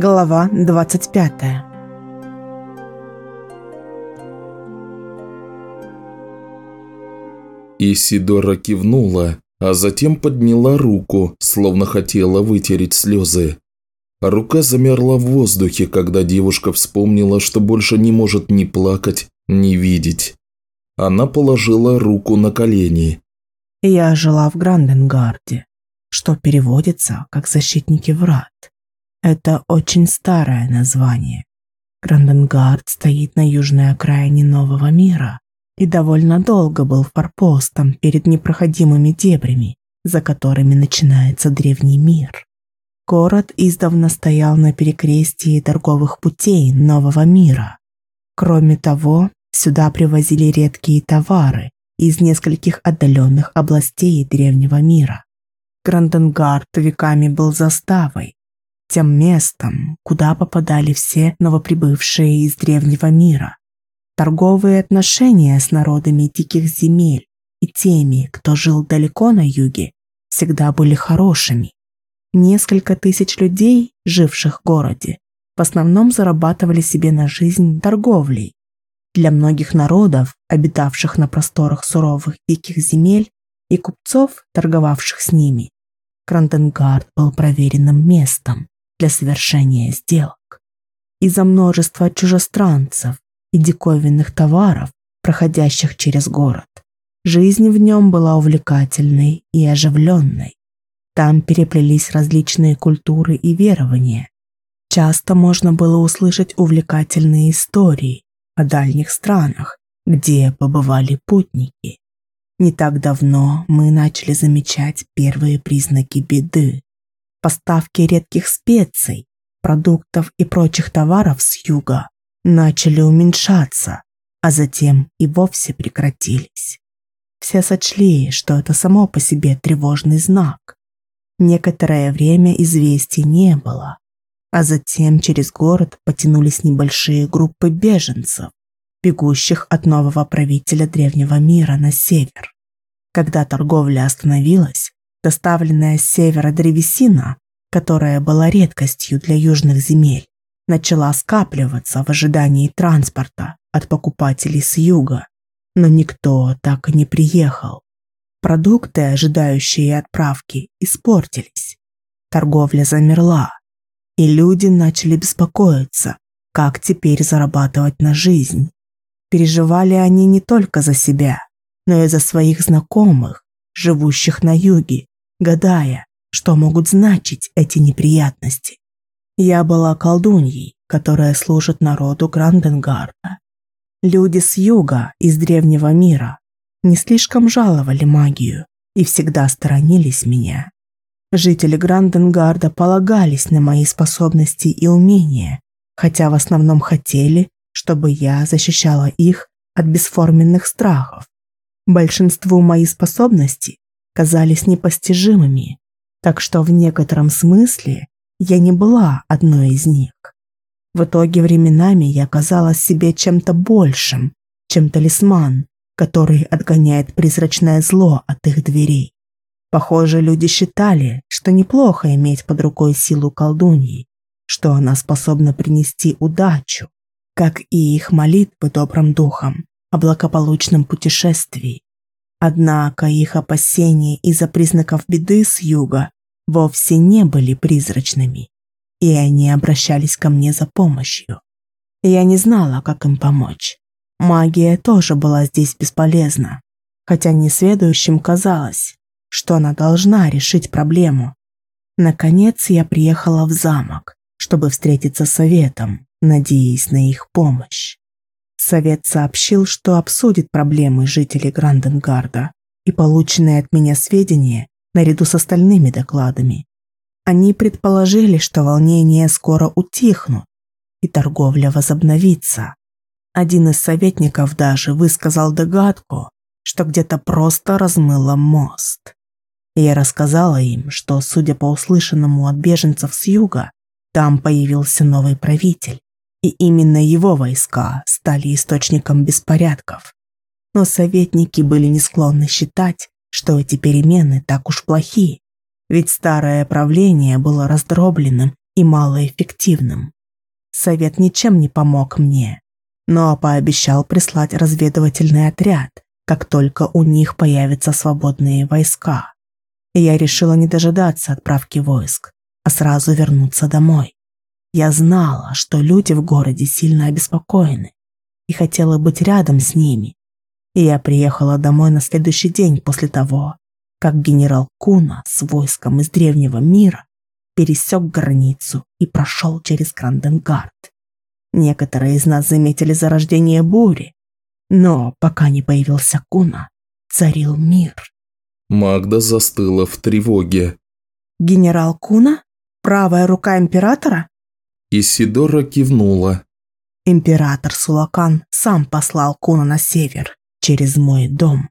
Глава 25 Исидора кивнула, а затем подняла руку, словно хотела вытереть слезы. Рука замерла в воздухе, когда девушка вспомнила, что больше не может ни плакать, ни видеть. Она положила руку на колени. Я жила в Гранденгарде, что переводится как «защитники врат». Это очень старое название. Гранденгард стоит на южной окраине Нового мира и довольно долго был форпостом перед непроходимыми дебрями, за которыми начинается древний мир. Город издавна стоял на перекрестии торговых путей Нового мира. Кроме того, сюда привозили редкие товары из нескольких отдаленных областей древнего мира. Гранденгард веками был заставой, тем местом, куда попадали все новоприбывшие из древнего мира. Торговые отношения с народами диких земель и теми, кто жил далеко на юге, всегда были хорошими. Несколько тысяч людей, живших в городе, в основном зарабатывали себе на жизнь торговлей. Для многих народов, обитавших на просторах суровых диких земель, и купцов, торговавших с ними, Кранденгард был проверенным местом, для совершения сделок. Из-за множества чужестранцев и диковинных товаров, проходящих через город, жизнь в нем была увлекательной и оживленной. Там переплелись различные культуры и верования. Часто можно было услышать увлекательные истории о дальних странах, где побывали путники. Не так давно мы начали замечать первые признаки беды. Поставки редких специй, продуктов и прочих товаров с юга начали уменьшаться, а затем и вовсе прекратились. Все сочли, что это само по себе тревожный знак. Некоторое время известий не было, а затем через город потянулись небольшие группы беженцев, бегущих от нового правителя древнего мира на север. Когда торговля остановилась, Доставленная с севера древесина, которая была редкостью для южных земель, начала скапливаться в ожидании транспорта от покупателей с юга, но никто так и не приехал. Продукты, ожидающие отправки, испортились. Торговля замерла, и люди начали беспокоиться, как теперь зарабатывать на жизнь. Переживали они не только за себя, но и за своих знакомых, живущих на юге, гадая, что могут значить эти неприятности. Я была колдуньей, которая служит народу Гранденгарда. Люди с юга, из древнего мира, не слишком жаловали магию и всегда сторонились меня. Жители Гранденгарда полагались на мои способности и умения, хотя в основном хотели, чтобы я защищала их от бесформенных страхов. Большинству мои способности казались непостижимыми, так что в некотором смысле я не была одной из них. В итоге временами я казалась себе чем-то большим, чем талисман, который отгоняет призрачное зло от их дверей. Похоже, люди считали, что неплохо иметь под рукой силу колдуньи, что она способна принести удачу, как и их молитвы добрым духом о благополучном путешествии. Однако их опасения из-за признаков беды с юга вовсе не были призрачными, и они обращались ко мне за помощью. Я не знала, как им помочь. Магия тоже была здесь бесполезна, хотя несведущим казалось, что она должна решить проблему. Наконец я приехала в замок, чтобы встретиться с советом, надеясь на их помощь. Совет сообщил, что обсудит проблемы жителей Гранденгарда и полученные от меня сведения наряду с остальными докладами. Они предположили, что волнения скоро утихнут и торговля возобновится. Один из советников даже высказал догадку, что где-то просто размыло мост. Я рассказала им, что, судя по услышанному от беженцев с юга, там появился новый правитель, и именно его войска стали источником беспорядков. Но советники были не склонны считать, что эти перемены так уж плохи, ведь старое правление было раздробленным и малоэффективным. Совет ничем не помог мне, но пообещал прислать разведывательный отряд, как только у них появятся свободные войска. Я решила не дожидаться отправки войск, а сразу вернуться домой. Я знала, что люди в городе сильно обеспокоены и хотела быть рядом с ними. И я приехала домой на следующий день после того, как генерал Куна с войском из древнего мира пересек границу и прошел через Кранденгард. Некоторые из нас заметили зарождение бури, но пока не появился Куна, царил мир. Магда застыла в тревоге. «Генерал Куна? Правая рука императора?» Исидора кивнула. Император Сулакан сам послал Куна на север, через мой дом.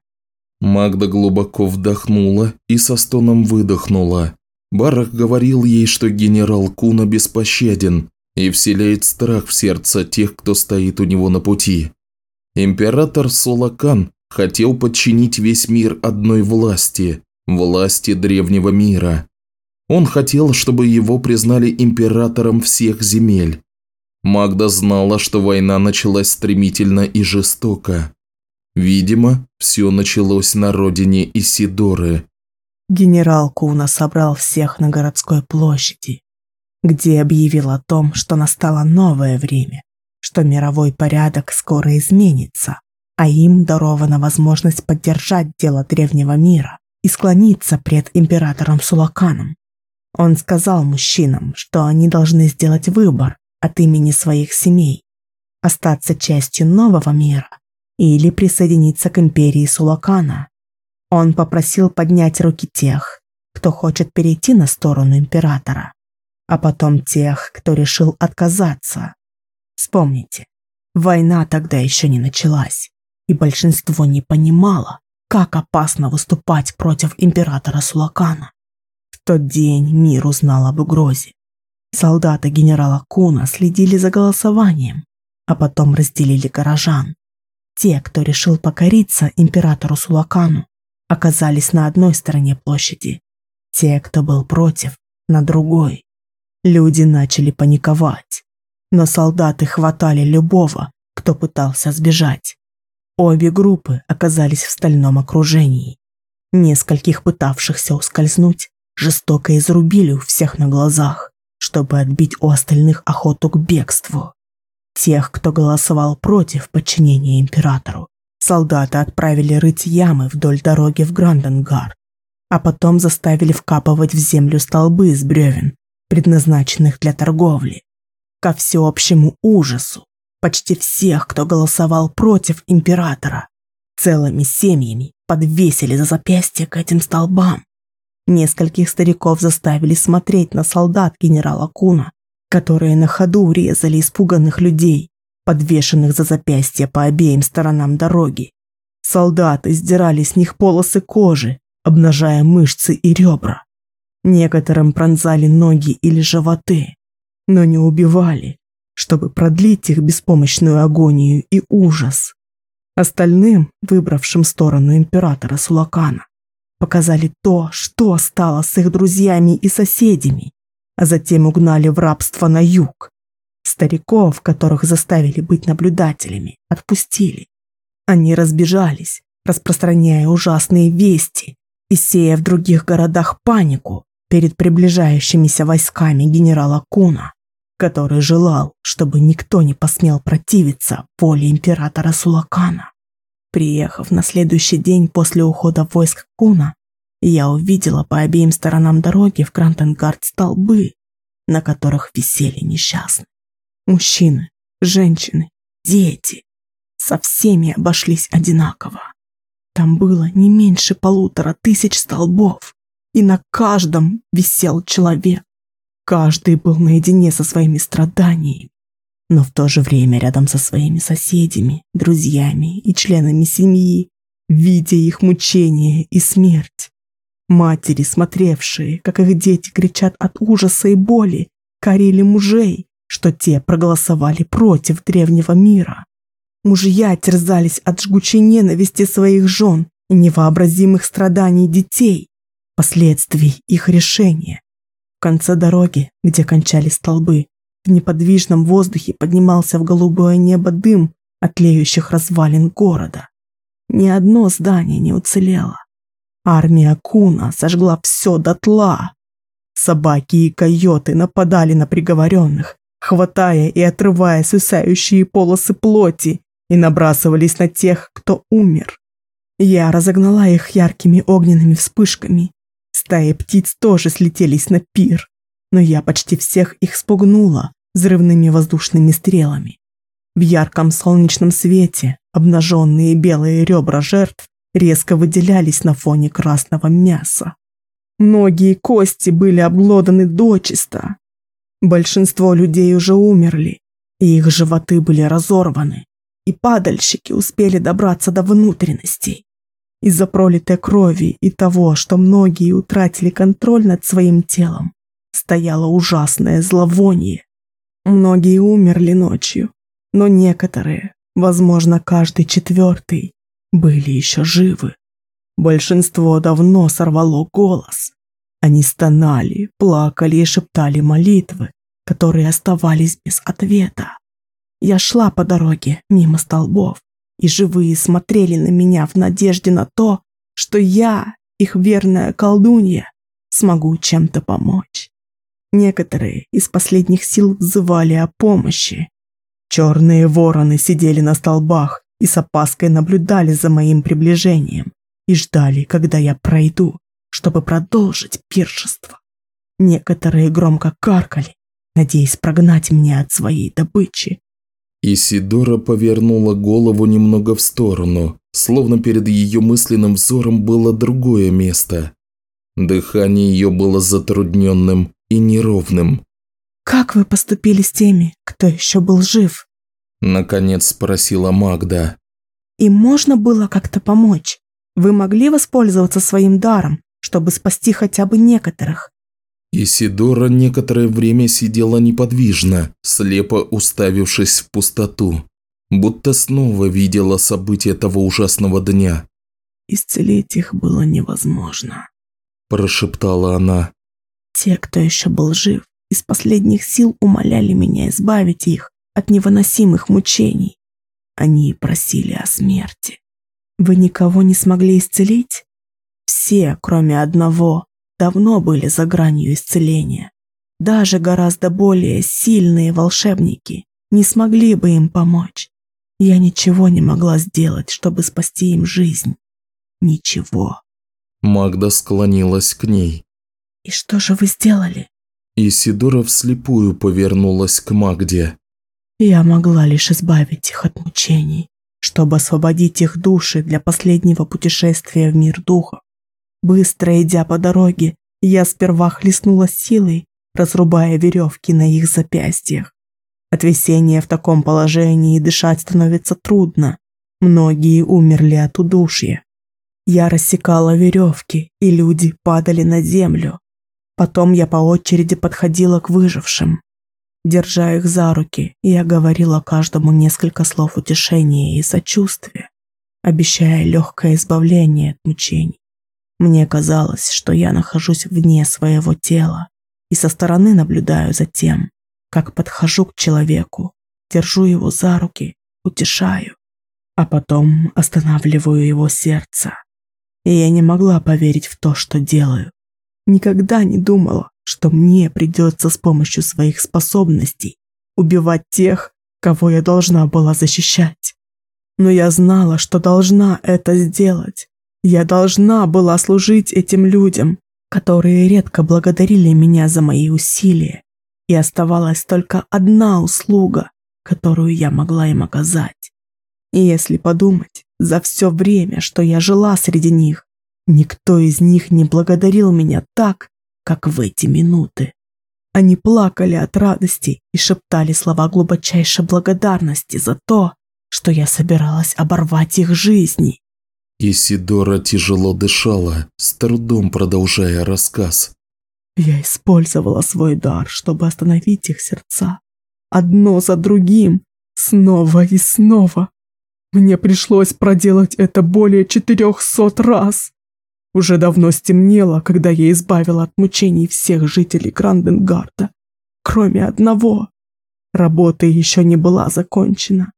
Магда глубоко вдохнула и со стоном выдохнула. Барах говорил ей, что генерал Куна беспощаден и вселяет страх в сердце тех, кто стоит у него на пути. Император Сулакан хотел подчинить весь мир одной власти – власти древнего мира. Он хотел, чтобы его признали императором всех земель. Магда знала, что война началась стремительно и жестоко. Видимо, все началось на родине Исидоры. Генерал Куна собрал всех на городской площади, где объявил о том, что настало новое время, что мировой порядок скоро изменится, а им дарована возможность поддержать дело древнего мира и склониться пред императором Сулаканом. Он сказал мужчинам, что они должны сделать выбор от имени своих семей, остаться частью нового мира или присоединиться к империи Сулакана. Он попросил поднять руки тех, кто хочет перейти на сторону императора, а потом тех, кто решил отказаться. Вспомните, война тогда еще не началась, и большинство не понимало, как опасно выступать против императора Сулакана. Тот день мир узнал об угрозе. Солдаты генерала Куна следили за голосованием, а потом разделили горожан. Те, кто решил покориться императору Сулакану, оказались на одной стороне площади. Те, кто был против, на другой. Люди начали паниковать, но солдаты хватали любого, кто пытался сбежать. Обе группы оказались в стальном окружении. Нескольких пытавшихся ускользнуть жестоко изрубили у всех на глазах чтобы отбить у остальных охоту к бегству. Тех, кто голосовал против подчинения императору, солдаты отправили рыть ямы вдоль дороги в Гранденгар, а потом заставили вкапывать в землю столбы из бревен, предназначенных для торговли. Ко всеобщему ужасу, почти всех, кто голосовал против императора, целыми семьями подвесили за запястье к этим столбам. Нескольких стариков заставили смотреть на солдат генерала Куна, которые на ходу резали испуганных людей, подвешенных за запястья по обеим сторонам дороги. Солдаты сдирали с них полосы кожи, обнажая мышцы и ребра. Некоторым пронзали ноги или животы, но не убивали, чтобы продлить их беспомощную агонию и ужас. Остальным, выбравшим сторону императора Сулакана, показали то, что стало с их друзьями и соседями, а затем угнали в рабство на юг. Стариков, которых заставили быть наблюдателями, отпустили. Они разбежались, распространяя ужасные вести и сея в других городах панику перед приближающимися войсками генерала Куна, который желал, чтобы никто не посмел противиться воле императора Сулакана. Приехав на следующий день после ухода войск Куна, я увидела по обеим сторонам дороги в Крантенгард столбы, на которых висели несчастные. Мужчины, женщины, дети. Со всеми обошлись одинаково. Там было не меньше полутора тысяч столбов, и на каждом висел человек. Каждый был наедине со своими страданиями но в то же время рядом со своими соседями, друзьями и членами семьи, видя их мучения и смерть. Матери, смотревшие, как их дети кричат от ужаса и боли, корили мужей, что те проголосовали против древнего мира. Мужья терзались от жгучей ненависти своих жен и невообразимых страданий детей, последствий их решения. В конце дороги, где кончались столбы, в неподвижном воздухе поднимался в голубое небо дым от тлеющих развалин города. Ни одно здание не уцелело. Армия Куна сожгла все дотла. Собаки и койоты нападали на приговоренных, хватая и отрывая свисающие полосы плоти и набрасывались на тех, кто умер. Я разогнала их яркими огненными вспышками. Стаи птиц тоже слетелись на пир, но я почти всех их спугнула взрывными воздушными стрелами. В ярком солнечном свете обнаженные белые ребра жертв резко выделялись на фоне красного мяса. Многие кости были обглоданы дочисто. Большинство людей уже умерли, и их животы были разорваны, и падальщики успели добраться до внутренностей. Из-за пролитой крови и того, что многие утратили контроль над своим телом, стояло ужасное зловоние. Многие умерли ночью, но некоторые, возможно, каждый четвертый, были еще живы. Большинство давно сорвало голос. Они стонали, плакали и шептали молитвы, которые оставались без ответа. Я шла по дороге мимо столбов, и живые смотрели на меня в надежде на то, что я, их верная колдунья, смогу чем-то помочь. Некоторые из последних сил взывали о помощи. Черные вороны сидели на столбах и с опаской наблюдали за моим приближением и ждали, когда я пройду, чтобы продолжить пиршество. Некоторые громко каркали, надеясь прогнать меня от своей добычи, Исидора повернула голову немного в сторону, словно перед ее мысленным взором было другое место. Дыхание ее было затрудненным и неровным. «Как вы поступили с теми, кто еще был жив?» Наконец спросила Магда. «Им можно было как-то помочь? Вы могли воспользоваться своим даром, чтобы спасти хотя бы некоторых?» Исидора некоторое время сидела неподвижно, слепо уставившись в пустоту, будто снова видела события того ужасного дня. «Исцелить их было невозможно», – прошептала она. «Те, кто еще был жив, из последних сил умоляли меня избавить их от невыносимых мучений. Они просили о смерти. Вы никого не смогли исцелить? Все, кроме одного, давно были за гранью исцеления. Даже гораздо более сильные волшебники не смогли бы им помочь. Я ничего не могла сделать, чтобы спасти им жизнь. Ничего. Магда склонилась к ней. «И что же вы сделали?» Исидора вслепую повернулась к Магде. «Я могла лишь избавить их от мучений, чтобы освободить их души для последнего путешествия в мир духов. Быстро идя по дороге, я сперва хлестнула силой, разрубая веревки на их запястьях. От весения в таком положении дышать становится трудно. Многие умерли от удушья. Я рассекала веревки, и люди падали на землю. Потом я по очереди подходила к выжившим. Держа их за руки, я говорила каждому несколько слов утешения и сочувствия, обещая легкое избавление от мучений. Мне казалось, что я нахожусь вне своего тела и со стороны наблюдаю за тем, как подхожу к человеку, держу его за руки, утешаю, а потом останавливаю его сердце. И я не могла поверить в то, что делаю. Никогда не думала, что мне придется с помощью своих способностей убивать тех, кого я должна была защищать. Но я знала, что должна это сделать, я должна была служить этим людям, которые редко благодарили меня за мои усилия, и оставалась только одна услуга, которую я могла им оказать. И если подумать, за все время, что я жила среди них, никто из них не благодарил меня так, как в эти минуты. Они плакали от радости и шептали слова глубочайшей благодарности за то, что я собиралась оборвать их жизни. Исидора тяжело дышала, с трудом продолжая рассказ. Я использовала свой дар, чтобы остановить их сердца. Одно за другим, снова и снова. Мне пришлось проделать это более четырехсот раз. Уже давно стемнело, когда я избавила от мучений всех жителей Гранденгарда, кроме одного. Работа еще не была закончена.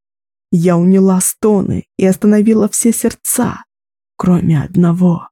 Я уняла стоны и остановила все сердца, кроме одного.